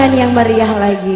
tangan yang meriah lagi.